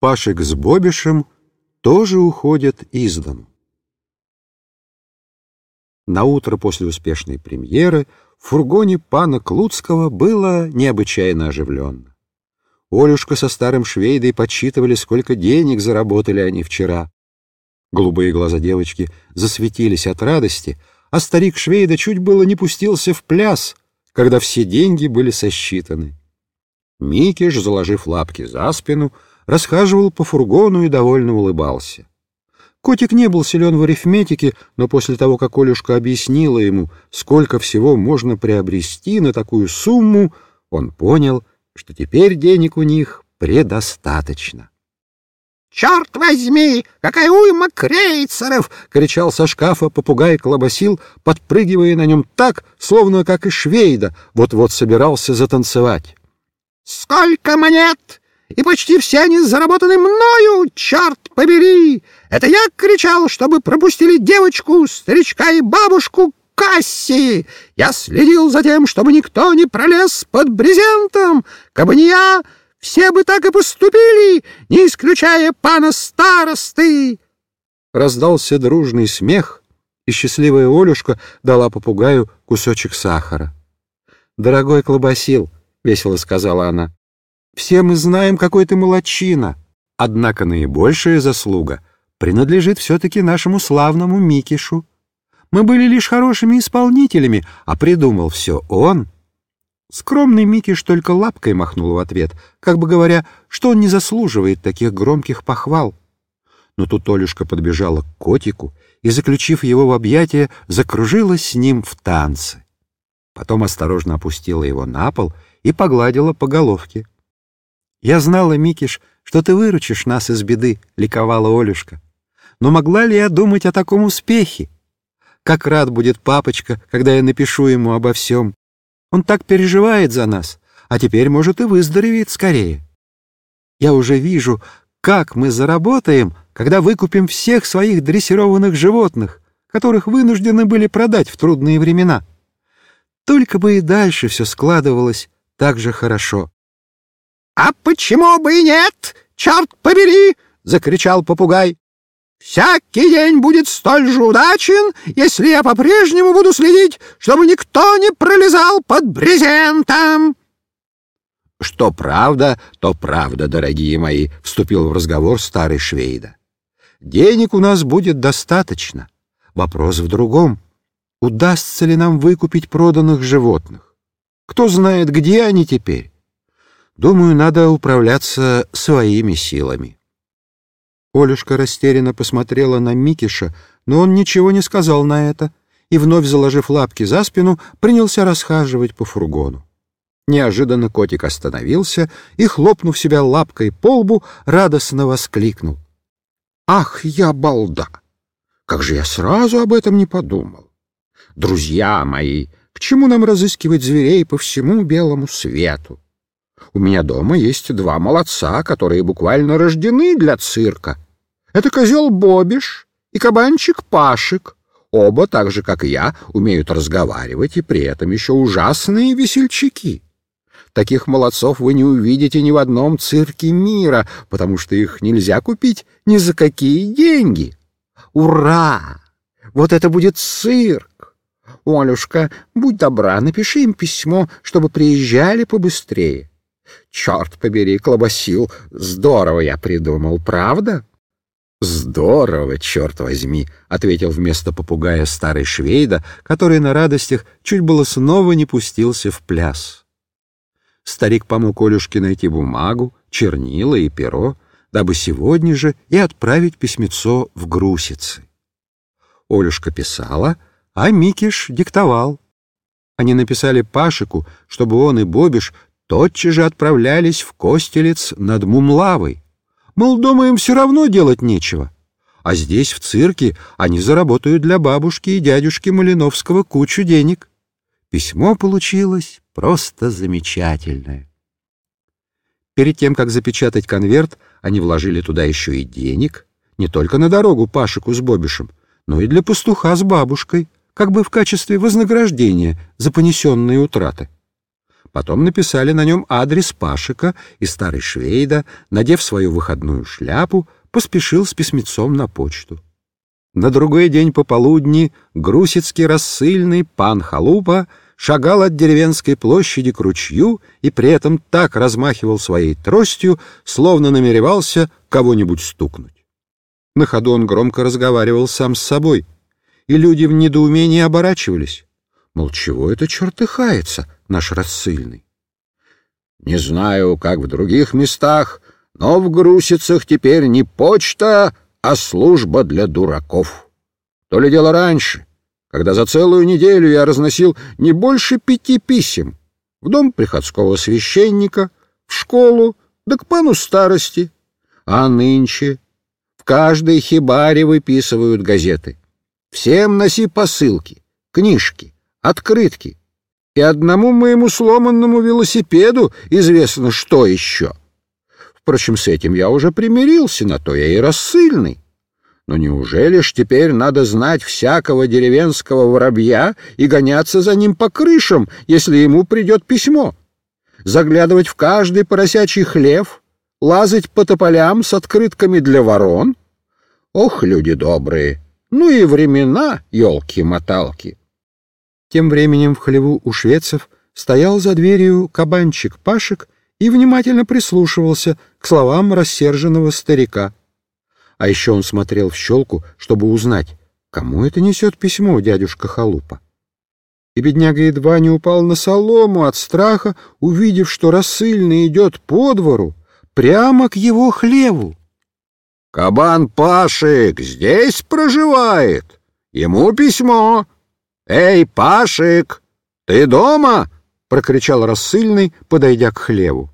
Пашек с Бобишем тоже уходят из дому. На утро после успешной премьеры в фургоне пана Клуцкого было необычайно оживленно. Олюшка со старым швейдой подсчитывали, сколько денег заработали они вчера. Голубые глаза девочки засветились от радости, а старик Швейда чуть было не пустился в пляс, когда все деньги были сосчитаны. Микиш, заложив лапки за спину, расхаживал по фургону и довольно улыбался. Котик не был силен в арифметике, но после того, как Олюшка объяснила ему, сколько всего можно приобрести на такую сумму, он понял, что теперь денег у них предостаточно. «Черт возьми, какая уйма крейцеров!» — кричал со шкафа попугай Колобасил, подпрыгивая на нем так, словно как и швейда, вот-вот собирался затанцевать. «Сколько монет! И почти все они заработаны мною, черт побери! Это я кричал, чтобы пропустили девочку, старичка и бабушку Касси! Я следил за тем, чтобы никто не пролез под брезентом! Кабы не я, все бы так и поступили, не исключая пана старосты!» Раздался дружный смех, и счастливая Олюшка дала попугаю кусочек сахара. «Дорогой Клобасил!» — весело сказала она. «Все мы знаем, какой ты молочина, однако наибольшая заслуга принадлежит все-таки нашему славному Микишу. Мы были лишь хорошими исполнителями, а придумал все он». Скромный Микиш только лапкой махнул в ответ, как бы говоря, что он не заслуживает таких громких похвал. Но тут Олюшка подбежала к котику и, заключив его в объятия, закружилась с ним в танце. Потом осторожно опустила его на пол и погладила по головке. «Я знала, Микиш, что ты выручишь нас из беды», — ликовала Олюшка. «Но могла ли я думать о таком успехе? Как рад будет папочка, когда я напишу ему обо всем. Он так переживает за нас, а теперь, может, и выздоровеет скорее. Я уже вижу, как мы заработаем, когда выкупим всех своих дрессированных животных, которых вынуждены были продать в трудные времена. Только бы и дальше все складывалось так же хорошо. — А почему бы и нет? Черт побери! — закричал попугай. Всякий день будет столь же удачен, если я по-прежнему буду следить, чтобы никто не пролезал под брезентом. — Что правда, то правда, дорогие мои, — вступил в разговор старый Швейда. — Денег у нас будет достаточно. Вопрос в другом. Удастся ли нам выкупить проданных животных? Кто знает, где они теперь? Думаю, надо управляться своими силами. Олюшка растерянно посмотрела на Микиша, но он ничего не сказал на это и, вновь заложив лапки за спину, принялся расхаживать по фургону. Неожиданно котик остановился и, хлопнув себя лапкой по лбу, радостно воскликнул. «Ах, я балда! Как же я сразу об этом не подумал! Друзья мои, к чему нам разыскивать зверей по всему белому свету? У меня дома есть два молодца, которые буквально рождены для цирка. Это козел Бобиш и кабанчик Пашик. Оба, так же, как и я, умеют разговаривать и при этом еще ужасные весельчаки. Таких молодцов вы не увидите ни в одном цирке мира, потому что их нельзя купить ни за какие деньги. Ура! Вот это будет цирк! Олюшка, будь добра, напиши им письмо, чтобы приезжали побыстрее. Черт побери, Клобасил, здорово я придумал, правда? Здорово, черт возьми, ответил вместо попугая старый швейда, который на радостях чуть было снова не пустился в пляс. Старик помог Олюшке найти бумагу, чернила и перо, дабы сегодня же и отправить письмецо в Грусицы. Олюшка писала, а Микиш диктовал. Они написали Пашику, чтобы он и Бобиш тотчас же отправлялись в Костелец над Мумлавой. Мол, дома им все равно делать нечего. А здесь, в цирке, они заработают для бабушки и дядюшки Малиновского кучу денег. Письмо получилось просто замечательное. Перед тем, как запечатать конверт, они вложили туда еще и денег, не только на дорогу Пашику с Бобишем, но и для пастуха с бабушкой, как бы в качестве вознаграждения за понесенные утраты. Потом написали на нем адрес Пашика, и старый Швейда, надев свою выходную шляпу, поспешил с письмецом на почту. На другой день пополудни грусицкий рассыльный пан Халупа шагал от деревенской площади к ручью и при этом так размахивал своей тростью, словно намеревался кого-нибудь стукнуть. На ходу он громко разговаривал сам с собой, и люди в недоумении оборачивались. Мол, чего это чертыхается наш рассыльный? Не знаю, как в других местах, но в Грусицах теперь не почта, а служба для дураков. То ли дело раньше, когда за целую неделю я разносил не больше пяти писем в дом приходского священника, в школу, да к пану старости. А нынче в каждой хибаре выписывают газеты. Всем носи посылки, книжки, открытки. И одному моему сломанному велосипеду известно что еще. Впрочем, с этим я уже примирился, на то я и рассыльный. Но неужели ж теперь надо знать всякого деревенского воробья и гоняться за ним по крышам, если ему придет письмо? Заглядывать в каждый поросячий хлев, лазать по тополям с открытками для ворон? Ох, люди добрые! Ну и времена, елки-моталки! Тем временем в хлеву у шведцев стоял за дверью кабанчик Пашек и внимательно прислушивался к словам рассерженного старика. А еще он смотрел в щелку, чтобы узнать, кому это несет письмо дядюшка Халупа. И бедняга едва не упал на солому от страха, увидев, что рассыльный идет по двору прямо к его хлеву. «Кабан Пашик здесь проживает. Ему письмо. Эй, Пашик, ты дома?» — прокричал рассыльный, подойдя к хлеву.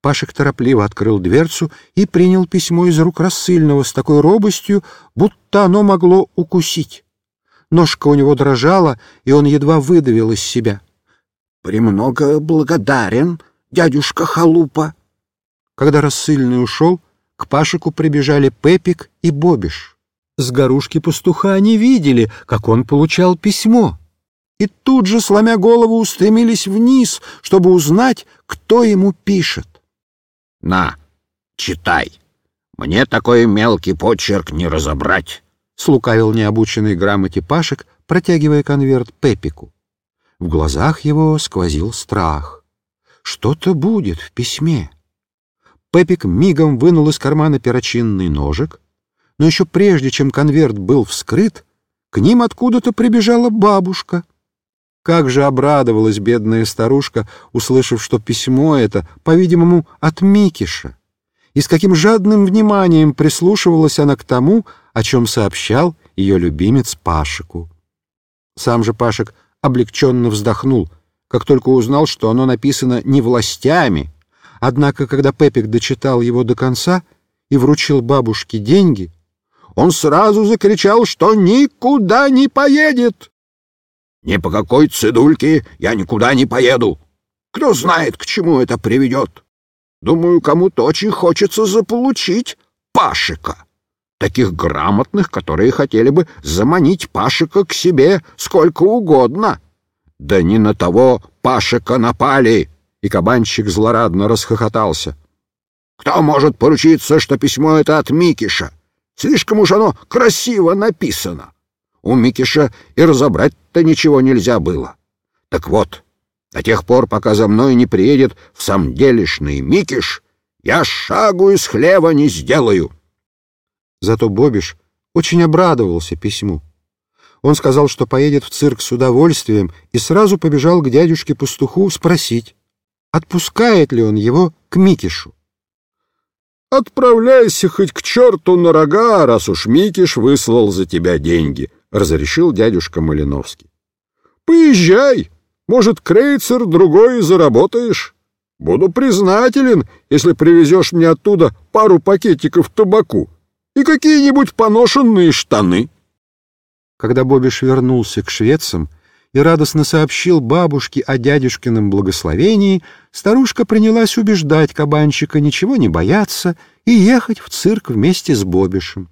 Пашек торопливо открыл дверцу и принял письмо из рук рассыльного с такой робостью, будто оно могло укусить. Ножка у него дрожала, и он едва выдавил из себя. — Премного благодарен, дядюшка Халупа. Когда рассыльный ушел, к Пашику прибежали Пепик и Бобиш. С горушки пастуха они видели, как он получал письмо. И тут же, сломя голову, устремились вниз, чтобы узнать, кто ему пишет. На, читай. Мне такой мелкий почерк не разобрать. Слукавил необученный грамоте Пашек, протягивая конверт Пепику. В глазах его сквозил страх. Что-то будет в письме. Пепик мигом вынул из кармана перочинный ножик, но еще прежде, чем конверт был вскрыт, к ним откуда-то прибежала бабушка. Как же обрадовалась бедная старушка, услышав, что письмо это, по-видимому, от Микиша. И с каким жадным вниманием прислушивалась она к тому, о чем сообщал ее любимец Пашику. Сам же Пашек облегченно вздохнул, как только узнал, что оно написано не властями. Однако, когда Пепик дочитал его до конца и вручил бабушке деньги, он сразу закричал, что никуда не поедет. Ни по какой цедульке я никуда не поеду. Кто знает, к чему это приведет. Думаю, кому-то очень хочется заполучить Пашика. Таких грамотных, которые хотели бы заманить Пашика к себе сколько угодно. Да не на того Пашика напали. И кабанщик злорадно расхохотался. Кто может поручиться, что письмо это от Микиша? Слишком уж оно красиво написано. У Микиша и разобрать-то ничего нельзя было. Так вот, до тех пор, пока за мной не приедет в самом делешный Микиш, я шагу из хлева не сделаю. Зато Бобиш очень обрадовался письму. Он сказал, что поедет в цирк с удовольствием, и сразу побежал к дядюшке-пастуху спросить, отпускает ли он его к Микишу. «Отправляйся хоть к черту на рога, раз уж Микиш выслал за тебя деньги», — разрешил дядюшка Малиновский. «Поезжай, может, крейцер другой заработаешь. Буду признателен, если привезешь мне оттуда пару пакетиков табаку и какие-нибудь поношенные штаны». Когда Бобиш вернулся к шведцам и радостно сообщил бабушке о дядюшкином благословении, старушка принялась убеждать кабанчика ничего не бояться и ехать в цирк вместе с Бобишем.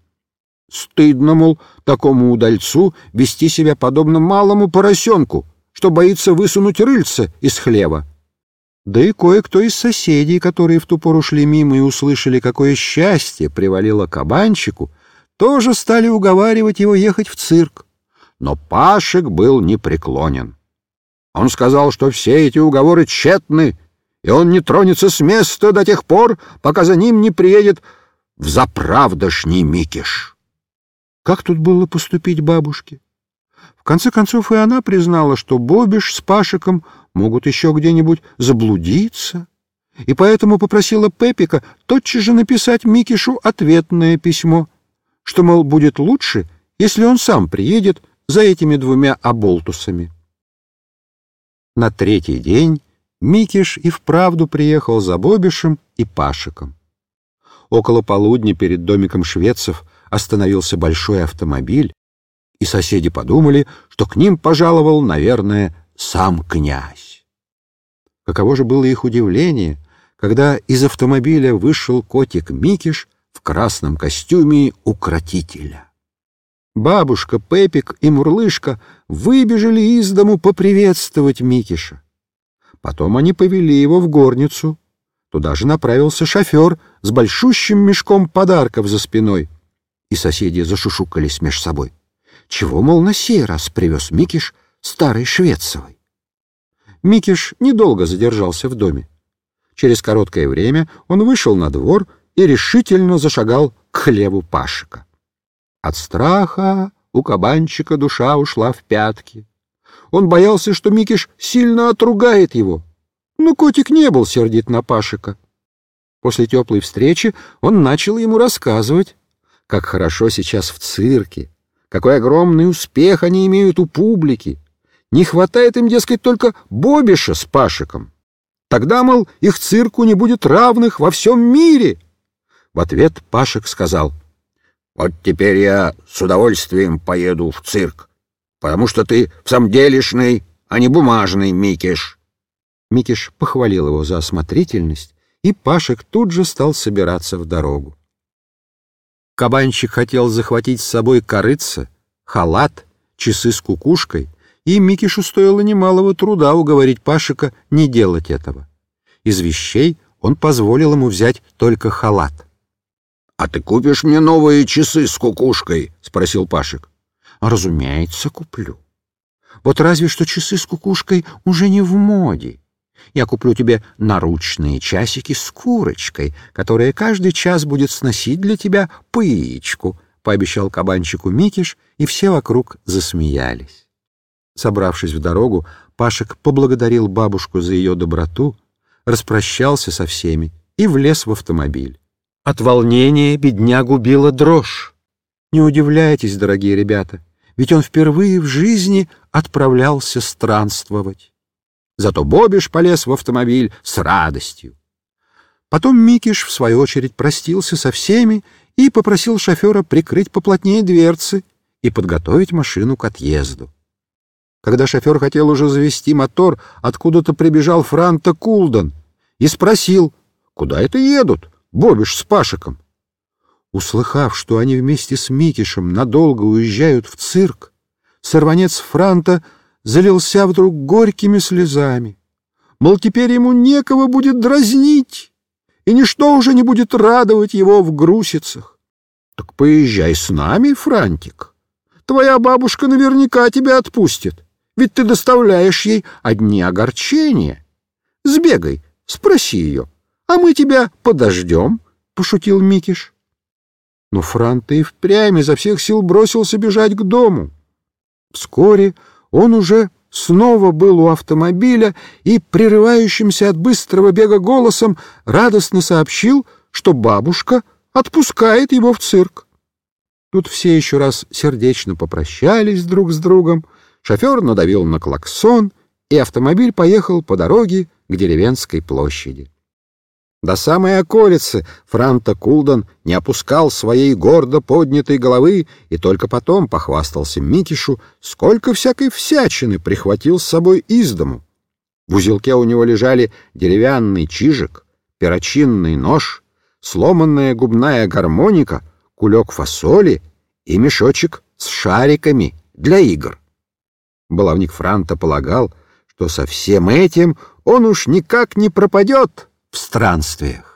Стыдно, мол, такому удальцу вести себя подобно малому поросенку, что боится высунуть рыльце из хлева. Да и кое-кто из соседей, которые в ту пору шли мимо и услышали, какое счастье привалило кабанчику, тоже стали уговаривать его ехать в цирк. Но Пашек был непреклонен. Он сказал, что все эти уговоры тщетны, и он не тронется с места до тех пор, пока за ним не приедет в заправдошний Микиш. Как тут было поступить бабушке? В конце концов и она признала, что Бобиш с Пашиком могут еще где-нибудь заблудиться, и поэтому попросила Пепика тотчас же написать Микишу ответное письмо, что, мол, будет лучше, если он сам приедет за этими двумя оболтусами. На третий день Микиш и вправду приехал за Бобишем и Пашиком. Около полудня перед домиком шведцев остановился большой автомобиль, и соседи подумали, что к ним пожаловал, наверное, сам князь. Каково же было их удивление, когда из автомобиля вышел котик Микиш в красном костюме укротителя. Бабушка, Пепик и Мурлышка выбежали из дому поприветствовать Микиша. Потом они повели его в горницу. Туда же направился шофер с большущим мешком подарков за спиной. И соседи зашушукались меж собой. Чего, мол, на сей раз привез Микиш старой Швецовой? Микиш недолго задержался в доме. Через короткое время он вышел на двор и решительно зашагал к хлебу Пашика. От страха у кабанчика душа ушла в пятки. Он боялся, что Микиш сильно отругает его. Но котик не был сердит на Пашика. После теплой встречи он начал ему рассказывать, как хорошо сейчас в цирке, какой огромный успех они имеют у публики. Не хватает им, дескать, только Бобиша с Пашиком. Тогда, мол, их цирку не будет равных во всем мире. В ответ Пашик сказал — вот теперь я с удовольствием поеду в цирк, потому что ты в самом делешный, а не бумажный Микиш. Микиш похвалил его за осмотрительность, и Пашек тут же стал собираться в дорогу. Кабанчик хотел захватить с собой корыца, халат, часы с кукушкой, и Микишу стоило немалого труда уговорить Пашика не делать этого. Из вещей он позволил ему взять только халат. — А ты купишь мне новые часы с кукушкой? — спросил Пашек. — Разумеется, куплю. Вот разве что часы с кукушкой уже не в моде. Я куплю тебе наручные часики с курочкой, которая каждый час будет сносить для тебя пычку, — пообещал кабанчику Микиш, и все вокруг засмеялись. Собравшись в дорогу, Пашек поблагодарил бабушку за ее доброту, распрощался со всеми и влез в автомобиль. От волнения беднягу била дрожь. Не удивляйтесь, дорогие ребята, ведь он впервые в жизни отправлялся странствовать. Зато Бобиш полез в автомобиль с радостью. Потом Микиш, в свою очередь, простился со всеми и попросил шофера прикрыть поплотнее дверцы и подготовить машину к отъезду. Когда шофер хотел уже завести мотор, откуда-то прибежал Франта Кулден и спросил, куда это едут? Бобиш с Пашиком. Услыхав, что они вместе с Микишем надолго уезжают в цирк, сорванец Франта залился вдруг горькими слезами. Мол, теперь ему некого будет дразнить, и ничто уже не будет радовать его в грусицах. Так поезжай с нами, Франтик. Твоя бабушка наверняка тебя отпустит, ведь ты доставляешь ей одни огорчения. Сбегай, спроси ее а мы тебя подождем, — пошутил Микиш. Но Франта и впрямь изо всех сил бросился бежать к дому. Вскоре он уже снова был у автомобиля и, прерывающимся от быстрого бега голосом, радостно сообщил, что бабушка отпускает его в цирк. Тут все еще раз сердечно попрощались друг с другом, шофер надавил на клаксон, и автомобиль поехал по дороге к деревенской площади. До самой околицы Франта Кулден не опускал своей гордо поднятой головы и только потом похвастался Микишу, сколько всякой всячины прихватил с собой из дому. В узелке у него лежали деревянный чижик, перочинный нож, сломанная губная гармоника, кулек фасоли и мешочек с шариками для игр. Баловник Франта полагал, что со всем этим он уж никак не пропадет странствиях.